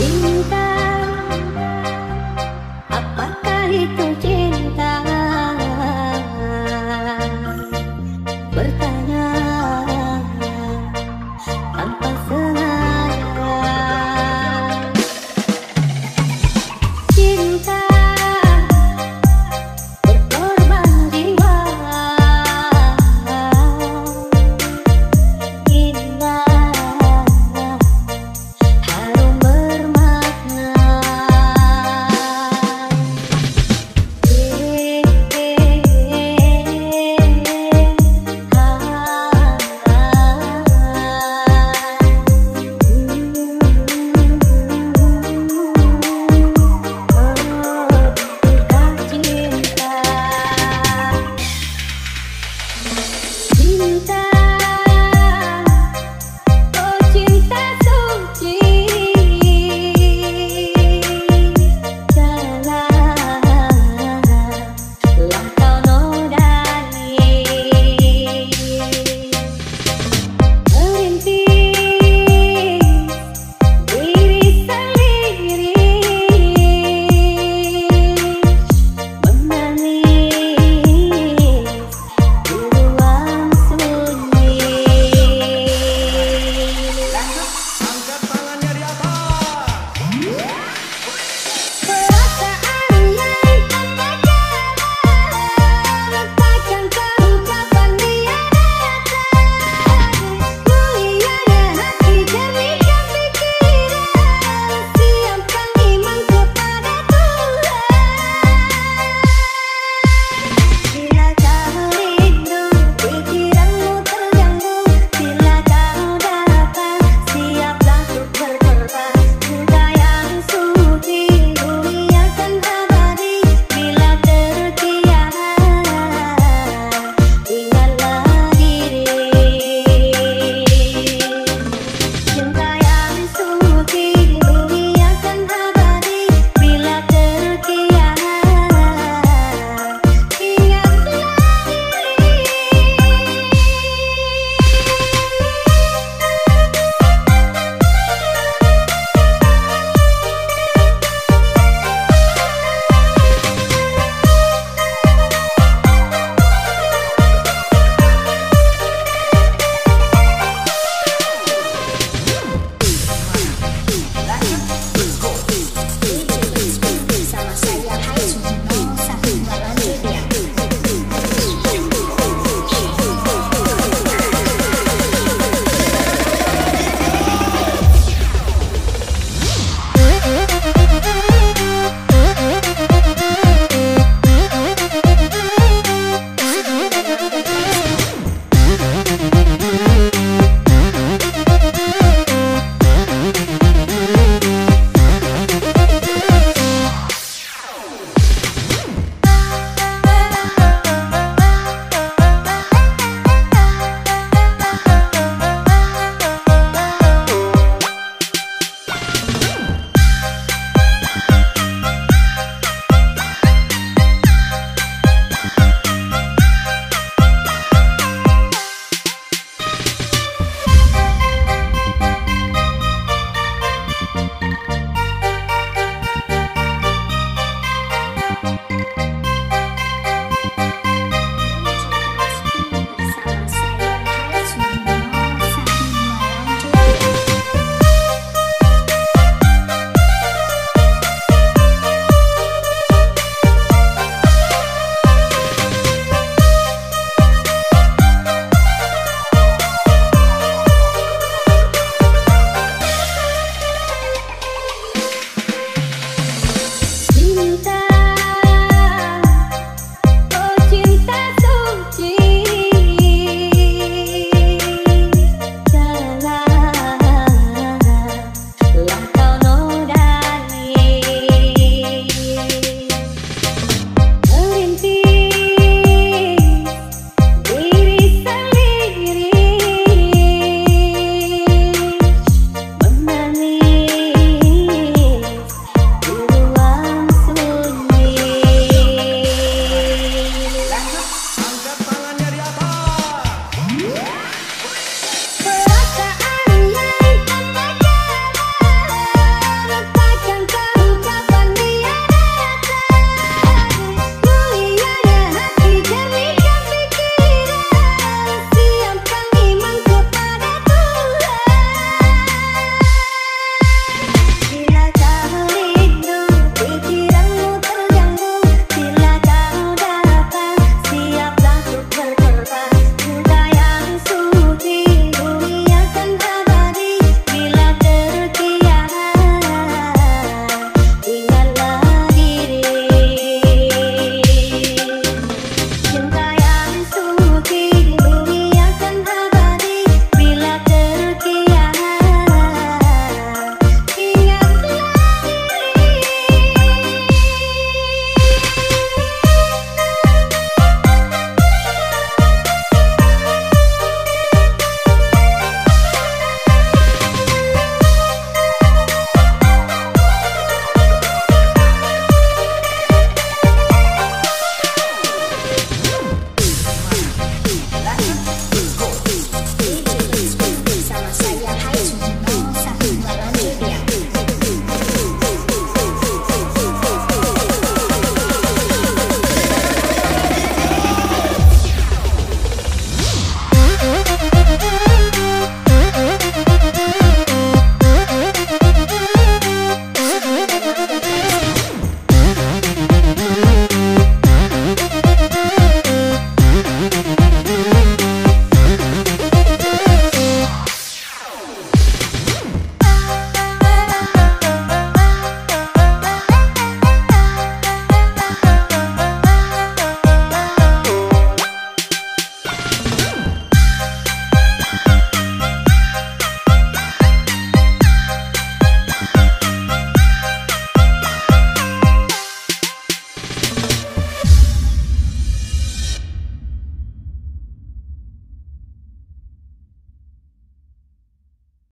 In